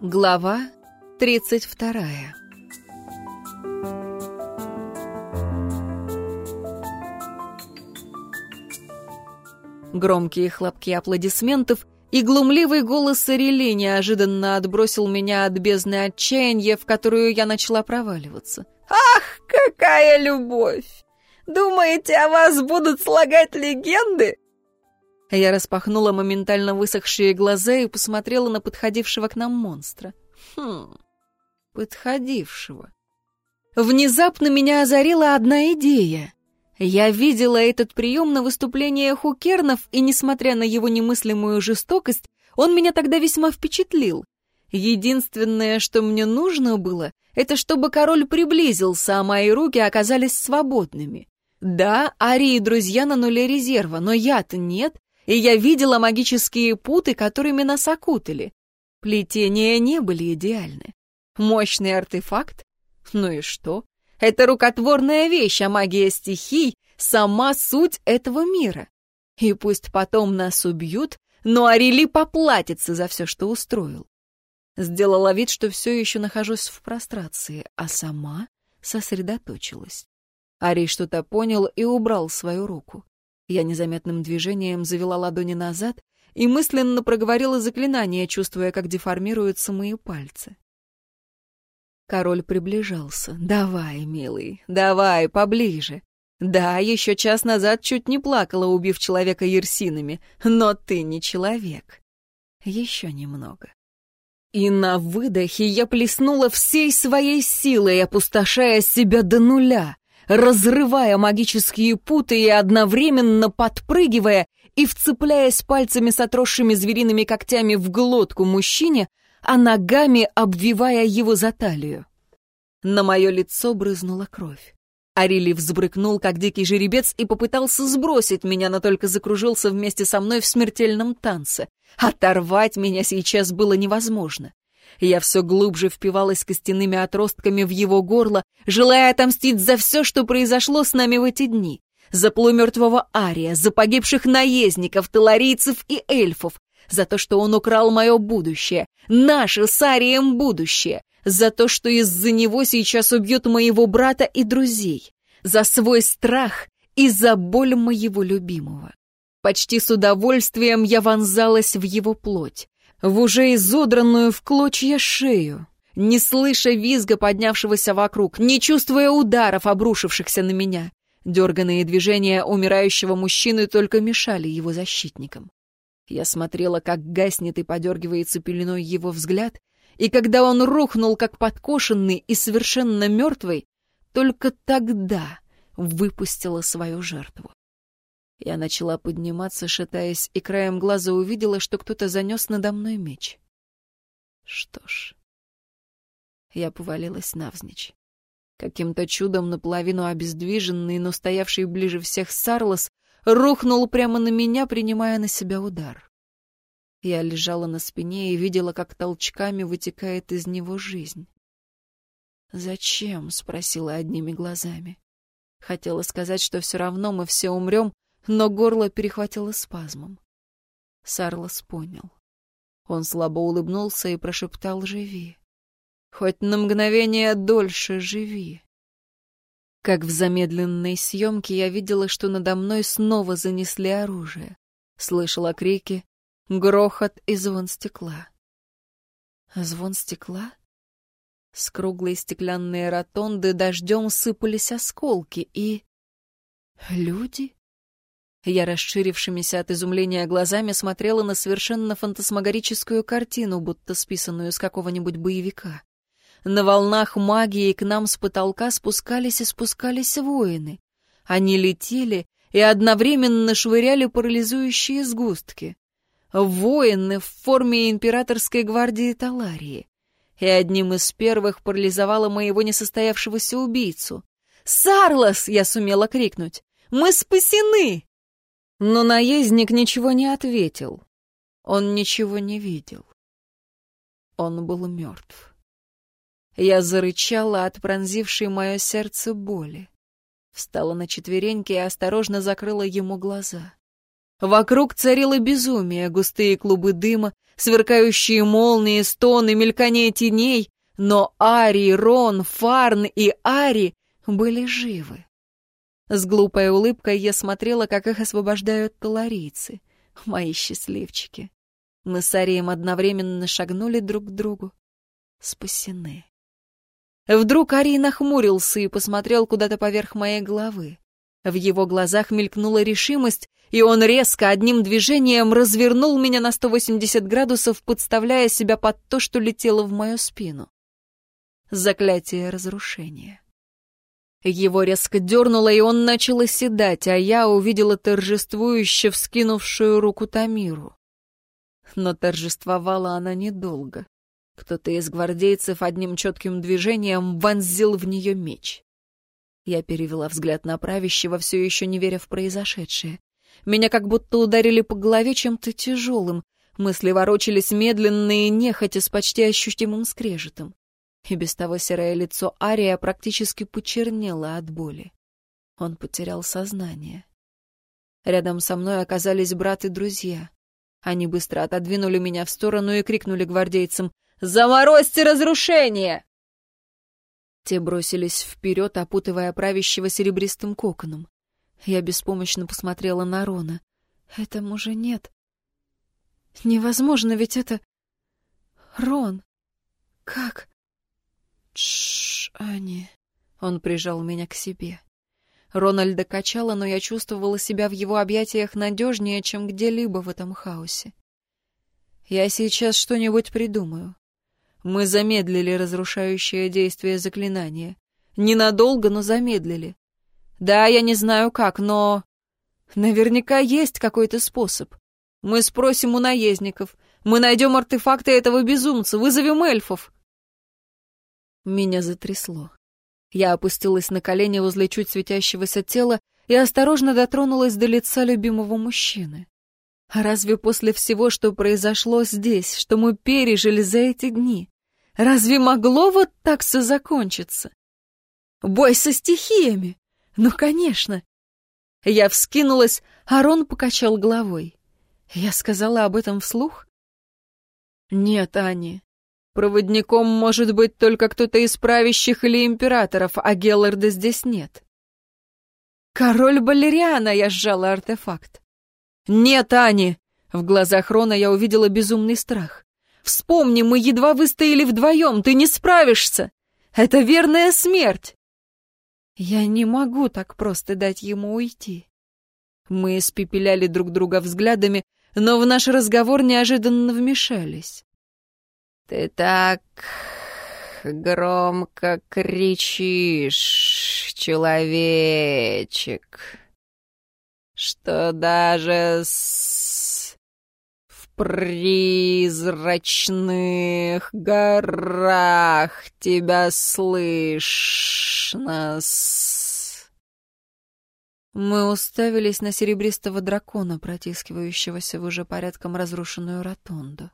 Глава тридцать вторая Громкие хлопки аплодисментов и глумливый голос Сарели неожиданно отбросил меня от бездны отчаяния, в которую я начала проваливаться. «Ах, какая любовь! Думаете, о вас будут слагать легенды?» Я распахнула моментально высохшие глаза и посмотрела на подходившего к нам монстра. Хм, подходившего. Внезапно меня озарила одна идея. Я видела этот прием на выступлениях у Кернов, и, несмотря на его немыслимую жестокость, он меня тогда весьма впечатлил. Единственное, что мне нужно было, это чтобы король приблизился, а мои руки оказались свободными. Да, Ари и друзья на нуле резерва, но я-то нет, и я видела магические путы, которыми нас окутали. Плетения не были идеальны. Мощный артефакт? Ну и что? Это рукотворная вещь, а магия стихий — сама суть этого мира. И пусть потом нас убьют, но Арели поплатится за все, что устроил. Сделала вид, что все еще нахожусь в прострации, а сама сосредоточилась. Ари что-то понял и убрал свою руку. Я незаметным движением завела ладони назад и мысленно проговорила заклинание, чувствуя, как деформируются мои пальцы. Король приближался. «Давай, милый, давай, поближе. Да, еще час назад чуть не плакала, убив человека ерсинами, но ты не человек. Еще немного». И на выдохе я плеснула всей своей силой, опустошая себя до нуля, разрывая магические путы и одновременно подпрыгивая и вцепляясь пальцами с отросшими звериными когтями в глотку мужчине, а ногами обвивая его за талию. На мое лицо брызнула кровь. Арили взбрыкнул, как дикий жеребец, и попытался сбросить меня, но только закружился вместе со мной в смертельном танце. Оторвать меня сейчас было невозможно. Я все глубже впивалась костяными отростками в его горло, желая отомстить за все, что произошло с нами в эти дни. За полумертвого Ария, за погибших наездников, таларийцев и эльфов, за то, что он украл мое будущее, наше с Арием будущее, за то, что из-за него сейчас убьют моего брата и друзей, за свой страх и за боль моего любимого. Почти с удовольствием я вонзалась в его плоть, в уже изодранную в клочья шею, не слыша визга, поднявшегося вокруг, не чувствуя ударов, обрушившихся на меня. Дерганные движения умирающего мужчины только мешали его защитникам. Я смотрела, как гаснет и подергивается пеленой его взгляд, и когда он рухнул, как подкошенный и совершенно мертвый, только тогда выпустила свою жертву. Я начала подниматься, шатаясь, и краем глаза увидела, что кто-то занес надо мной меч. Что ж... Я повалилась навзничь. Каким-то чудом наполовину обездвиженный, но стоявший ближе всех Сарлос рухнул прямо на меня, принимая на себя удар. Я лежала на спине и видела, как толчками вытекает из него жизнь. «Зачем?» — спросила одними глазами. Хотела сказать, что все равно мы все умрем, но горло перехватило спазмом. Сарлос понял. Он слабо улыбнулся и прошептал «Живи! Хоть на мгновение дольше живи!» Как в замедленной съемке я видела, что надо мной снова занесли оружие. Слышала крики, грохот и звон стекла. Звон стекла? С круглой стеклянной ротонды дождем сыпались осколки и... Люди? Я расширившимися от изумления глазами смотрела на совершенно фантасмагорическую картину, будто списанную с какого-нибудь боевика. На волнах магии к нам с потолка спускались и спускались воины. Они летели и одновременно швыряли парализующие сгустки воины в форме императорской гвардии Таларии. И одним из первых парализовала моего несостоявшегося убийцу. «Сарлос!» — я сумела крикнуть. «Мы спасены!» Но наездник ничего не ответил. Он ничего не видел. Он был мертв. Я зарычала от пронзившей мое сердце боли. Встала на четвереньки и осторожно закрыла ему глаза. Вокруг царило безумие, густые клубы дыма, сверкающие молнии, стоны, мелькание теней, но Ари, Рон, Фарн и Ари были живы. С глупой улыбкой я смотрела, как их освобождают таларийцы. Мои счастливчики. Мы с Арием одновременно шагнули друг к другу. Спасены. Вдруг Арий нахмурился и посмотрел куда-то поверх моей головы. В его глазах мелькнула решимость, и он резко одним движением развернул меня на 180 градусов, подставляя себя под то, что летело в мою спину. Заклятие разрушения. Его резко дернуло, и он начал оседать, а я увидела торжествующе вскинувшую руку Тамиру. Но торжествовала она недолго. Кто-то из гвардейцев одним четким движением вонзил в нее меч. Я перевела взгляд на правящего, все еще не веря в произошедшее. Меня как будто ударили по голове чем-то тяжелым. Мысли ворочались медленно и нехотя с почти ощутимым скрежетом. И без того серое лицо Ария практически почернело от боли. Он потерял сознание. Рядом со мной оказались брат и друзья. Они быстро отодвинули меня в сторону и крикнули гвардейцам «Заморозьте разрушение!» Те бросились вперед, опутывая правящего серебристым коконом. Я беспомощно посмотрела на Рона. «Этому же нет. Невозможно, ведь это... Рон. Как?» «Тш, Ани...» Он прижал меня к себе. Рональда качала, но я чувствовала себя в его объятиях надежнее, чем где-либо в этом хаосе. «Я сейчас что-нибудь придумаю. Мы замедлили разрушающее действие заклинания. Ненадолго, но замедлили. Да, я не знаю как, но... Наверняка есть какой-то способ. Мы спросим у наездников. Мы найдем артефакты этого безумца, вызовем эльфов. Меня затрясло. Я опустилась на колени возле чуть светящегося тела и осторожно дотронулась до лица любимого мужчины. А разве после всего, что произошло здесь, что мы пережили за эти дни, Разве могло вот так все закончиться? Бой со стихиями? Ну, конечно. Я вскинулась, а Рон покачал головой. Я сказала об этом вслух? Нет, Ани. Проводником может быть только кто-то из правящих или императоров, а Гелларда здесь нет. Король Балериана, я сжала артефакт. Нет, Ани. В глазах Рона я увидела безумный страх. Вспомни, мы едва выстояли вдвоем, ты не справишься. Это верная смерть. Я не могу так просто дать ему уйти. Мы испепеляли друг друга взглядами, но в наш разговор неожиданно вмешались. Ты так громко кричишь, человечек, что даже с призрачных горах тебя слышно -с. Мы уставились на серебристого дракона, протискивающегося в уже порядком разрушенную ротонду.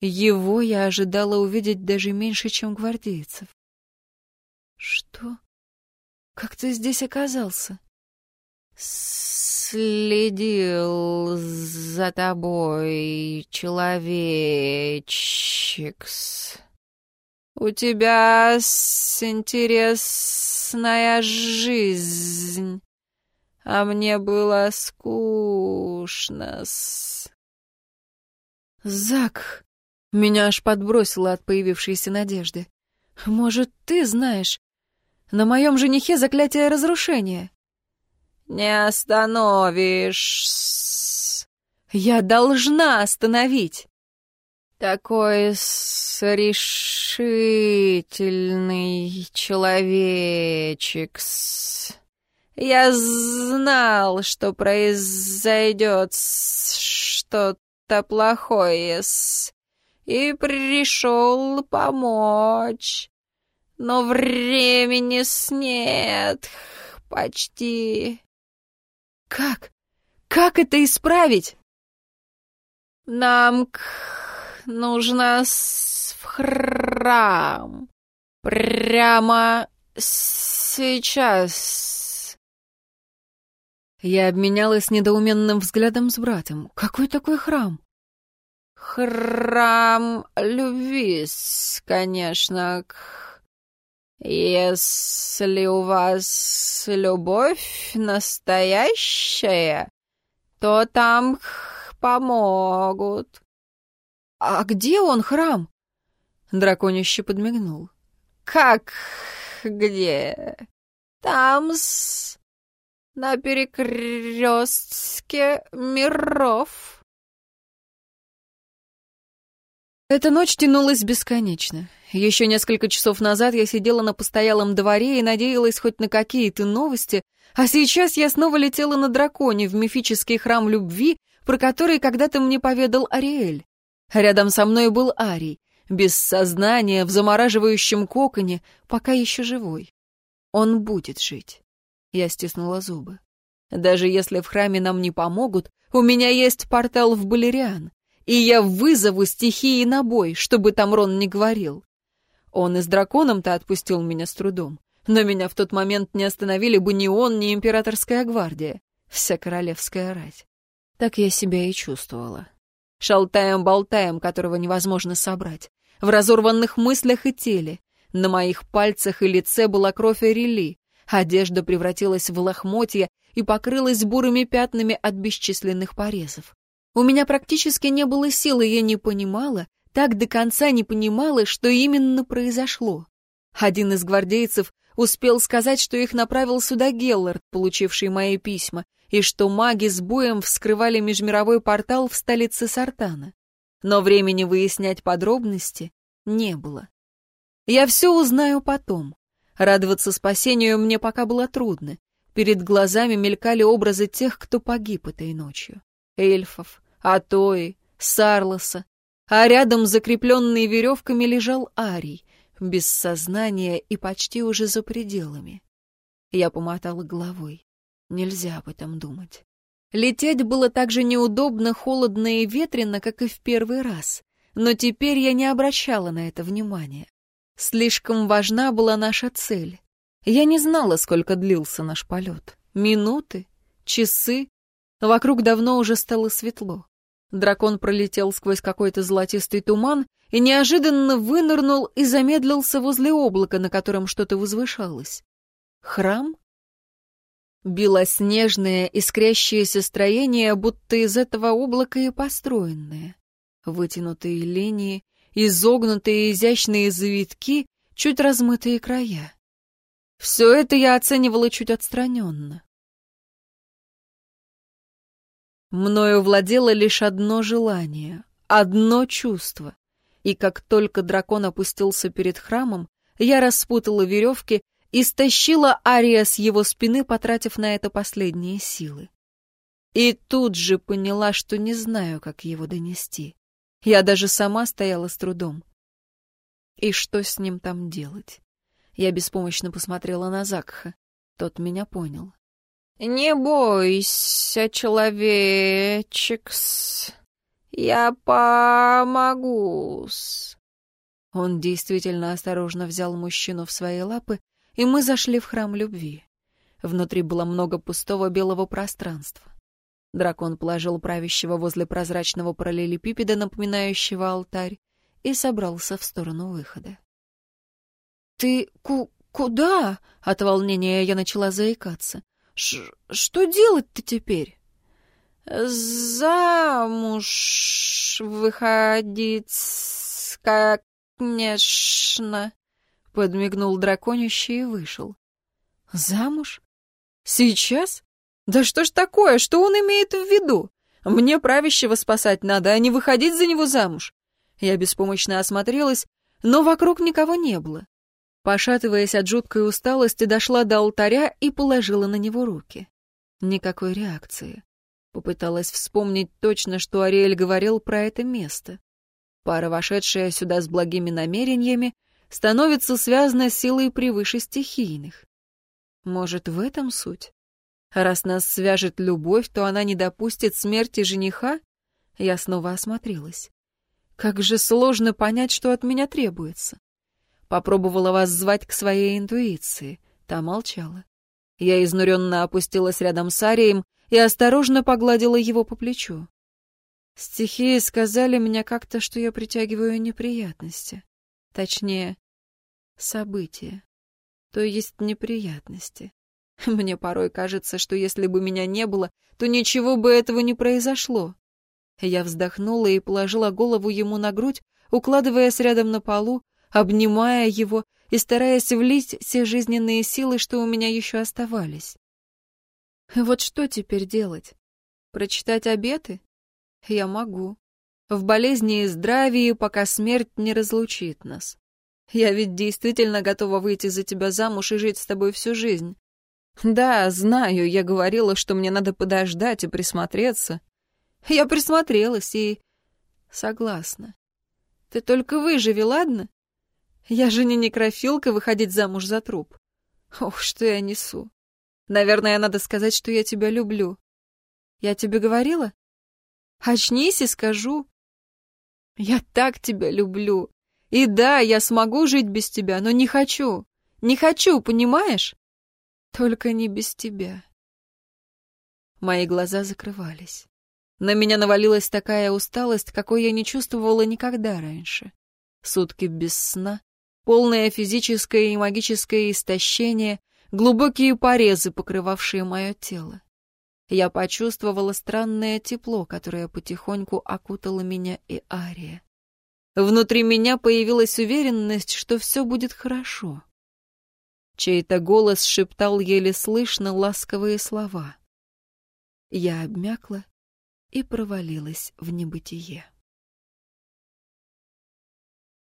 Его я ожидала увидеть даже меньше, чем гвардейцев. Что? Как ты здесь оказался? следил за тобой, человечикс. У тебя интересная жизнь, а мне было скучно. -с. Зак, меня аж подбросило от появившейся надежды. Может, ты знаешь? На моем женихе заклятие разрушения. «Не остановишь!» «Я должна остановить!» «Такой решительный человечек Я знал, что произойдет что-то плохое -с, и пришел помочь. Но времени нет почти. Как? Как это исправить? Нам нужно в храм. Прямо сейчас. Я обменялась недоуменным взглядом с братом. Какой такой храм? Храм любви, конечно. Если у вас любовь настоящая, то там помогут. А где он, храм? Драконище подмигнул. Как где? Там с... на перекрестке миров. Эта ночь тянулась бесконечно. Еще несколько часов назад я сидела на постоялом дворе и надеялась хоть на какие-то новости, а сейчас я снова летела на драконе в мифический храм любви, про который когда-то мне поведал Ариэль. Рядом со мной был Арий, без сознания, в замораживающем коконе, пока еще живой. Он будет жить. Я стиснула зубы. Даже если в храме нам не помогут, у меня есть портал в Балериан, и я вызову стихии на бой, чтобы Тамрон не говорил. Он и с драконом-то отпустил меня с трудом, но меня в тот момент не остановили бы ни он, ни императорская гвардия, вся королевская рать. Так я себя и чувствовала. Шалтаем-болтаем, которого невозможно собрать в разорванных мыслях и теле. На моих пальцах и лице была кровь Эрели. Одежда превратилась в лохмотья и покрылась бурыми пятнами от бесчисленных порезов. У меня практически не было сил, и я не понимала, так до конца не понимала, что именно произошло. Один из гвардейцев успел сказать, что их направил сюда Геллард, получивший мои письма, и что маги с боем вскрывали межмировой портал в столице Сартана но времени выяснять подробности не было. Я все узнаю потом. Радоваться спасению мне пока было трудно. Перед глазами мелькали образы тех, кто погиб этой ночью. Эльфов, Атои, Сарлоса. А рядом, закрепленный веревками, лежал Арий, без сознания и почти уже за пределами. Я помотала головой. Нельзя об этом думать. Лететь было так же неудобно, холодно и ветрено, как и в первый раз. Но теперь я не обращала на это внимания. Слишком важна была наша цель. Я не знала, сколько длился наш полет. Минуты? Часы? Вокруг давно уже стало светло. Дракон пролетел сквозь какой-то золотистый туман и неожиданно вынырнул и замедлился возле облака, на котором что-то возвышалось. Храм? Белоснежное, искрящееся строение, будто из этого облака и построенное. Вытянутые линии, изогнутые изящные завитки, чуть размытые края. Все это я оценивала чуть отстраненно. Мною владело лишь одно желание, одно чувство. И как только дракон опустился перед храмом, я распутала веревки и стащила Ария с его спины, потратив на это последние силы. И тут же поняла, что не знаю, как его донести. Я даже сама стояла с трудом. И что с ним там делать? Я беспомощно посмотрела на Закха. Тот меня понял. «Не бойся, человечекс, я помогу-с». Он действительно осторожно взял мужчину в свои лапы и мы зашли в храм любви. Внутри было много пустого белого пространства. Дракон положил правящего возле прозрачного параллелепипеда, напоминающего алтарь, и собрался в сторону выхода. «Ты ку куда?» — от волнения я начала заикаться. Ш «Что делать-то теперь?» «Замуж выходить, конечно», Подмигнул драконище и вышел. Замуж? Сейчас? Да что ж такое, что он имеет в виду? Мне правящего спасать надо, а не выходить за него замуж. Я беспомощно осмотрелась, но вокруг никого не было. Пошатываясь от жуткой усталости, дошла до алтаря и положила на него руки. Никакой реакции. Попыталась вспомнить точно, что Ариэль говорил про это место. Пара, вошедшая сюда с благими намерениями, становится связана силой превыше стихийных. Может, в этом суть? Раз нас свяжет любовь, то она не допустит смерти жениха? Я снова осмотрелась. Как же сложно понять, что от меня требуется. Попробовала вас звать к своей интуиции. Та молчала. Я изнуренно опустилась рядом с Арием и осторожно погладила его по плечу. Стихии сказали мне как-то, что я притягиваю неприятности. Точнее, события. То есть неприятности. Мне порой кажется, что если бы меня не было, то ничего бы этого не произошло. Я вздохнула и положила голову ему на грудь, укладываясь рядом на полу, обнимая его и стараясь влить все жизненные силы, что у меня еще оставались. Вот что теперь делать? Прочитать обеты? Я могу. В болезни и здравии, пока смерть не разлучит нас. Я ведь действительно готова выйти за тебя замуж и жить с тобой всю жизнь. Да, знаю, я говорила, что мне надо подождать и присмотреться. Я присмотрелась и... Согласна. Ты только выживи, ладно? Я же не некрофилка выходить замуж за труп. Ох, что я несу. Наверное, надо сказать, что я тебя люблю. Я тебе говорила? Очнись и скажу. Я так тебя люблю. И да, я смогу жить без тебя, но не хочу. Не хочу, понимаешь? Только не без тебя. Мои глаза закрывались. На меня навалилась такая усталость, какой я не чувствовала никогда раньше. Сутки без сна, полное физическое и магическое истощение, глубокие порезы, покрывавшие мое тело. Я почувствовала странное тепло, которое потихоньку окутало меня и Ария. Внутри меня появилась уверенность, что все будет хорошо. Чей-то голос шептал еле слышно ласковые слова. Я обмякла и провалилась в небытие.